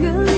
Girl,